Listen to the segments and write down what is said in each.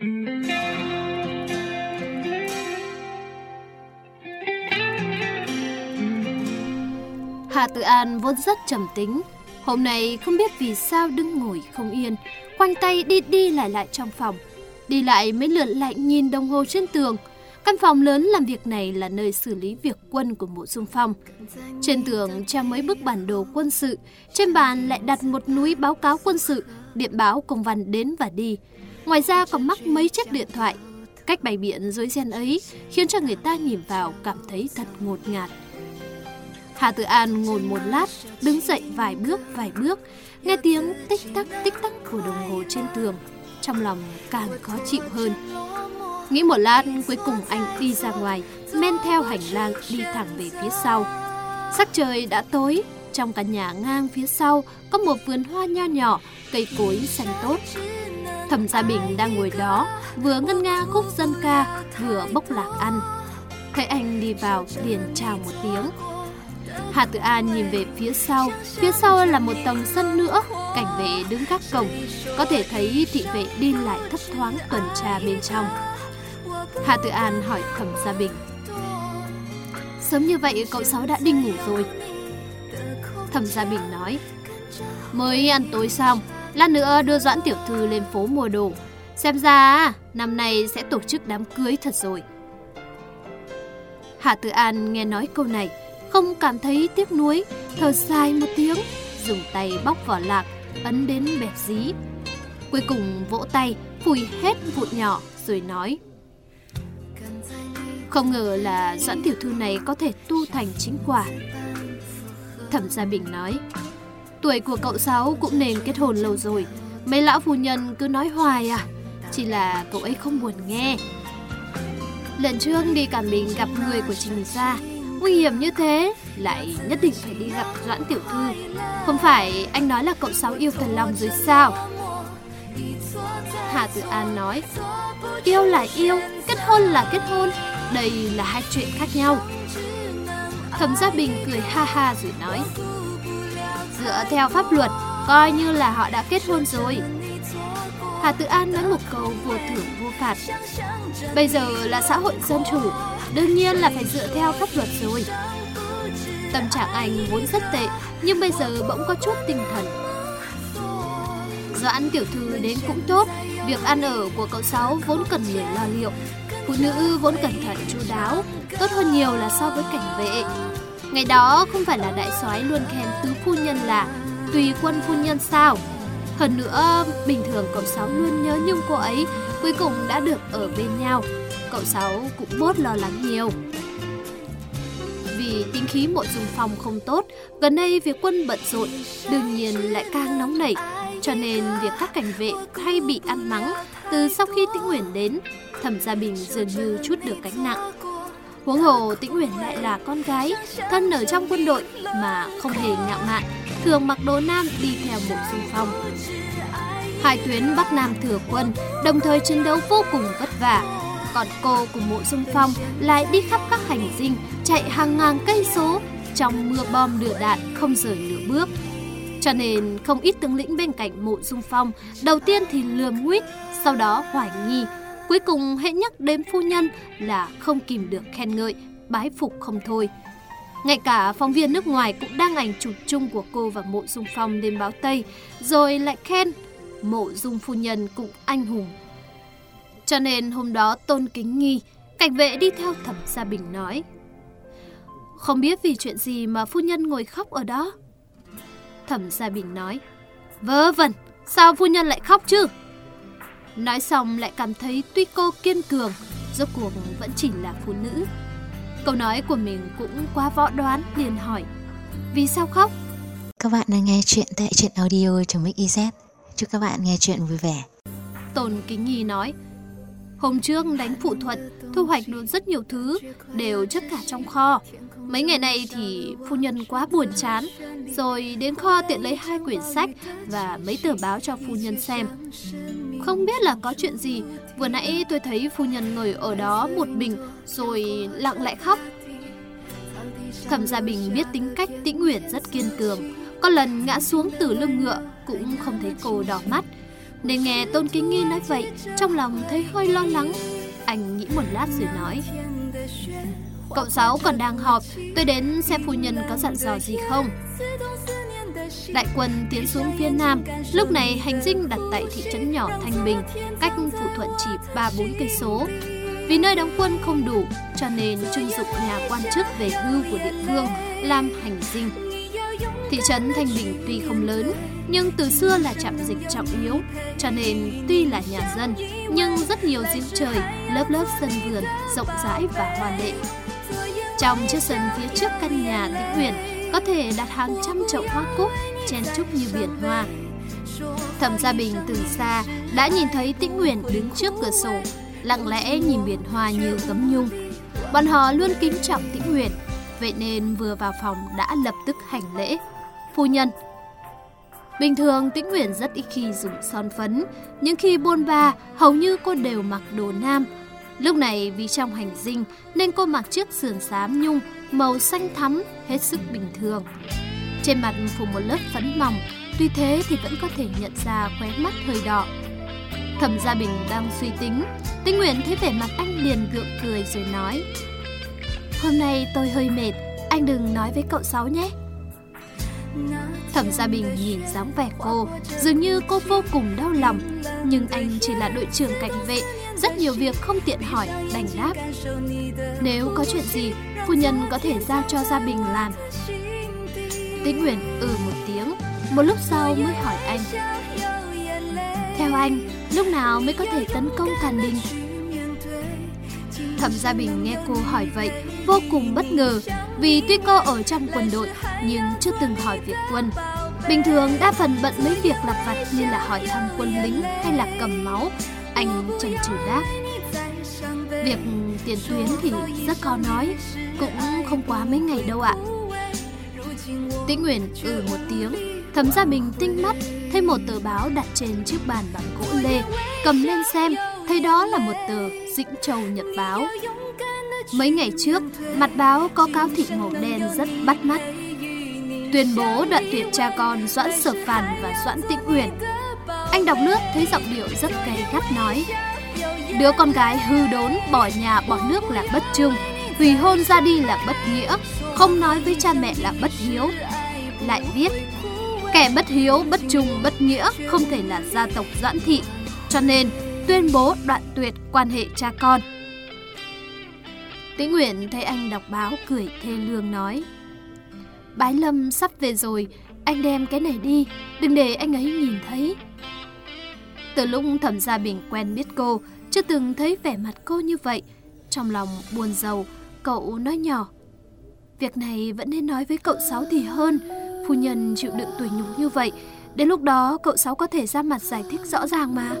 Hà Tự An vốn rất trầm tính, hôm nay không biết vì sao đứng ngồi không yên, quanh tay đi đi lại lại trong phòng. Đi lại mấy lượt lại nhìn đồng hồ trên tường. Căn phòng lớn làm việc này là nơi xử lý việc quân của mộ dung phong. Trên tường treo mấy bức bản đồ quân sự, trên bàn lại đặt một núi báo cáo quân sự, điện báo công văn đến và đi. Ngoài ra còn mắc mấy chiếc điện thoại. Cách bày biện dối ren ấy khiến cho người ta nhìn vào cảm thấy thật ngột ngạt. Hà Tử An ngồi một lát, đứng dậy vài bước vài bước, nghe tiếng tích tắc tích tắc của đồng hồ trên tường, trong lòng càng khó chịu hơn. Nghĩ một lát, cuối cùng anh đi ra ngoài, men theo hành lang đi thẳng về phía sau. Sắc trời đã tối, trong căn nhà ngang phía sau có một vườn hoa nho nhỏ, cây cối xanh tốt. Thẩm Gia Bình đang ngồi đó, vừa ngân nga khúc dân ca, vừa bốc lạc ăn. Thấy anh đi vào, liền chào một tiếng. Hà Tử An nhìn về phía sau, phía sau là một tầng sân nữa, cảnh vệ đứng gác cổng, có thể thấy thị vệ đi lại thấp thoáng tuần tra bên trong. Hà Tử An hỏi Thẩm Gia Bình. Sớm như vậy cậu Sáu đã đi ngủ rồi. Thẩm Gia Bình nói. Mới ăn tối xong, lát nữa đưa Doãn Tiểu Thư lên phố mua đồ. Xem ra năm nay sẽ tổ chức đám cưới thật rồi. Hạ Tử An nghe nói câu này, không cảm thấy tiếc nuối, thở dài một tiếng, dùng tay bóc vỏ lạc, ấn đến bẹp dí. Cuối cùng vỗ tay, phủi hết vụn nhỏ rồi nói. Không ngờ là Doãn Tiểu Thư này có thể tu thành chính quả. Thẩm Gia Bình nói, tuổi của cậu Sáu cũng nên kết hôn lâu rồi. Mấy lão phu nhân cứ nói hoài à, chỉ là cậu ấy không buồn nghe. Lần trước đi cả mình gặp người của Trình Gia, nguy hiểm như thế, lại nhất định phải đi gặp Doãn Tiểu Thư. Không phải anh nói là cậu Sáu yêu thần lòng rồi sao? Hà Tử An nói, yêu là yêu, kết hôn là kết hôn, đây là hai chuyện khác nhau. Thẩm Gia Bình cười ha ha rồi nói, dựa theo pháp luật, coi như là họ đã kết hôn rồi. Hà Tự An nói một câu vô thưởng vô phạt. Bây giờ là xã hội dân chủ, đương nhiên là phải dựa theo pháp luật rồi. Tâm trạng anh vốn rất tệ, nhưng bây giờ bỗng có chút tinh thần. Doãn tiểu thư đến cũng tốt, việc ăn ở của cậu Sáu vốn cần người lo liệu. Phụ nữ vốn cẩn thận chu đáo, tốt hơn nhiều là so với cảnh vệ. Ngày đó không phải là đại soái luôn khen tứ phu nhân là tùy quân phu nhân sao? Hơn nữa, bình thường cậu Sáu luôn nhớ nhung cô ấy, cuối cùng đã được ở bên nhau. Cậu Sáu cũng bớt lo lắng nhiều. Vì tính khí mộ dùng phòng không tốt, gần đây việc quân bận rộn, đương nhiên lại càng nóng nảy. Cho nên việc các cảnh vệ hay bị ăn mắng từ sau khi Tĩnh Nguyễn đến, Thẩm Gia Bình dường như chút được gánh nặng. Huống hồ Tĩnh Uyển lại là con gái, thân ở trong quân đội mà không hề ngạo mạn, thường mặc đồ nam đi theo bộ xung phong. Hai tuyến Bắc Nam thừa quân, đồng thời chiến đấu vô cùng vất vả. Còn cô cùng mộ xung phong lại đi khắp các hành dinh, chạy hàng ngàn cây số, trong mưa bom lửa đạn không rời nửa bước. Cho nên không ít tướng lĩnh bên cạnh mộ dung phong, đầu tiên thì lườm nguyết, sau đó hoài nghi, cuối cùng hệ nhắc đến phu nhân là không kìm được khen ngợi, bái phục không thôi. Ngay cả phóng viên nước ngoài cũng đăng ảnh chụp chung của cô và mộ dung phong lên báo Tây, rồi lại khen mộ dung phu nhân cũng anh hùng. Cho nên hôm đó tôn kính nghi, cảnh vệ đi theo thẩm gia bình nói. Không biết vì chuyện gì mà phu nhân ngồi khóc ở đó. Thẩm gia bình nói, vớ vẩn, sao phu nhân lại khóc chứ? Nói xong lại cảm thấy tuy cô kiên cường, rốt cuộc vẫn chỉ là phụ nữ. Câu nói của mình cũng quá võ đoán liền hỏi, vì sao khóc? Các bạn đang nghe chuyện tại truyện audio trong Mix Chúc các bạn nghe chuyện vui vẻ. Tôn Kính Nhi nói, hôm trước đánh phụ thuật, thu hoạch được rất nhiều thứ, đều chất cả trong kho. Mấy ngày này thì phu nhân quá buồn chán, rồi đến kho tiện lấy hai quyển sách và mấy tờ báo cho phu nhân xem. Không biết là có chuyện gì, vừa nãy tôi thấy phu nhân ngồi ở đó một mình rồi lặng lẽ khóc. Thẩm Gia Bình biết tính cách Tĩnh Nguyệt rất kiên cường, có lần ngã xuống từ lưng ngựa cũng không thấy cô đỏ mắt. Nên nghe Tôn Kính Nghi nói vậy, trong lòng thấy hơi lo lắng. Anh nghĩ một lát rồi nói. Cậu Sáu còn đang họp, tôi đến xem phu nhân có dặn dò gì không. Đại quân tiến xuống phía nam, lúc này hành dinh đặt tại thị trấn nhỏ Thanh Bình, cách Phụ Thuận chỉ 3-4 cây số. Vì nơi đóng quân không đủ, cho nên trưng dụng nhà quan chức về hưu của địa phương làm hành dinh. Thị trấn Thanh Bình tuy không lớn, nhưng từ xưa là trạm dịch trọng yếu, cho nên tuy là nhà dân, nhưng rất nhiều giếng trời, lớp lớp sân vườn, rộng rãi và hoa lệ. Trong chiếc sân phía trước căn nhà tĩnh Huyền có thể đặt hàng trăm chậu hoa cúc, chen chúc như biển hoa. Thẩm Gia Bình từ xa đã nhìn thấy Tĩnh Nguyện đứng trước cửa sổ, lặng lẽ nhìn biển hoa như tấm nhung. Bọn họ luôn kính trọng Tĩnh Nguyện, vậy nên vừa vào phòng đã lập tức hành lễ. Phu nhân, Bình thường Tĩnh Nguyện rất ít khi dùng son phấn, nhưng khi buôn ba, hầu như cô đều mặc đồ nam. Lúc này vì trong hành dinh nên cô mặc chiếc sườn xám nhung màu xanh thắm hết sức bình thường. Trên mặt phủ một lớp phấn mỏng, tuy thế thì vẫn có thể nhận ra khóe mắt hơi đỏ. Thẩm Gia Bình đang suy tính, tinh Nguyện thấy vẻ mặt anh liền gượng cười rồi nói Hôm nay tôi hơi mệt, anh đừng nói với cậu Sáu nhé. Thẩm Gia Bình nhìn dáng vẻ cô, dường như cô vô cùng đau lòng. Nhưng anh chỉ là đội trưởng cảnh vệ, rất nhiều việc không tiện hỏi, đành đáp. Nếu có chuyện gì, phu nhân có thể giao cho Gia Bình làm. Tĩnh Nguyễn ừ một tiếng, một lúc sau mới hỏi anh. Theo anh, lúc nào mới có thể tấn công Càn Đình? Thẩm Gia Bình nghe cô hỏi vậy, vô cùng bất ngờ, vì tuy cô ở trong quân đội nhưng chưa từng hỏi việc quân. Bình thường đa phần bận mấy việc lặt vặt như là hỏi thăm quân lính hay là cầm máu, anh chần chừ đáp. Việc tiền tuyến thì rất khó nói, cũng không quá mấy ngày đâu ạ. Tĩnh Nguyễn ừ một tiếng, thấm ra mình tinh mắt, thấy một tờ báo đặt trên chiếc bàn bằng gỗ lê, cầm lên xem, thấy đó là một tờ Dĩnh Châu Nhật Báo. Mấy ngày trước, mặt báo có cáo thị màu đen rất bắt mắt. Tuyên bố đoạn tuyệt cha con Doãn Sở Phàn và Doãn Tĩnh Uyển. Anh đọc nước thấy giọng điệu rất gay gắt nói Đứa con gái hư đốn, bỏ nhà, bỏ nước là bất trung Hủy hôn ra đi là bất nghĩa Không nói với cha mẹ là bất hiếu Lại viết Kẻ bất hiếu, bất trung, bất nghĩa Không thể là gia tộc Doãn Thị Cho nên tuyên bố đoạn tuyệt quan hệ cha con Tĩnh Nguyện thấy anh đọc báo cười thê lương nói Bái Lâm sắp về rồi, anh đem cái này đi, đừng để anh ấy nhìn thấy. Từ lúc Thẩm Gia Bình quen biết cô, chưa từng thấy vẻ mặt cô như vậy. Trong lòng buồn giàu, cậu nói nhỏ. Việc này vẫn nên nói với cậu Sáu thì hơn. Phu nhân chịu đựng tuổi nhục như vậy, đến lúc đó cậu Sáu có thể ra mặt giải thích rõ ràng mà.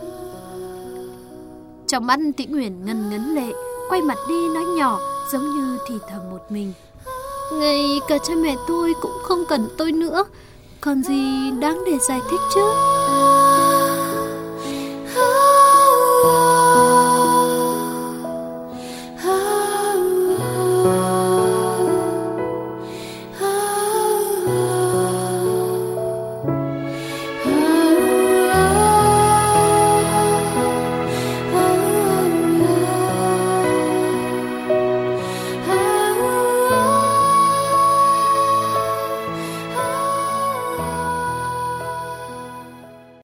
Trong mắt Tĩnh Nguyễn ngân ngấn lệ, quay mặt đi nói nhỏ, giống như thì thầm một mình. Ngày cả cha mẹ tôi cũng không cần tôi nữa Còn gì đáng để giải thích chứ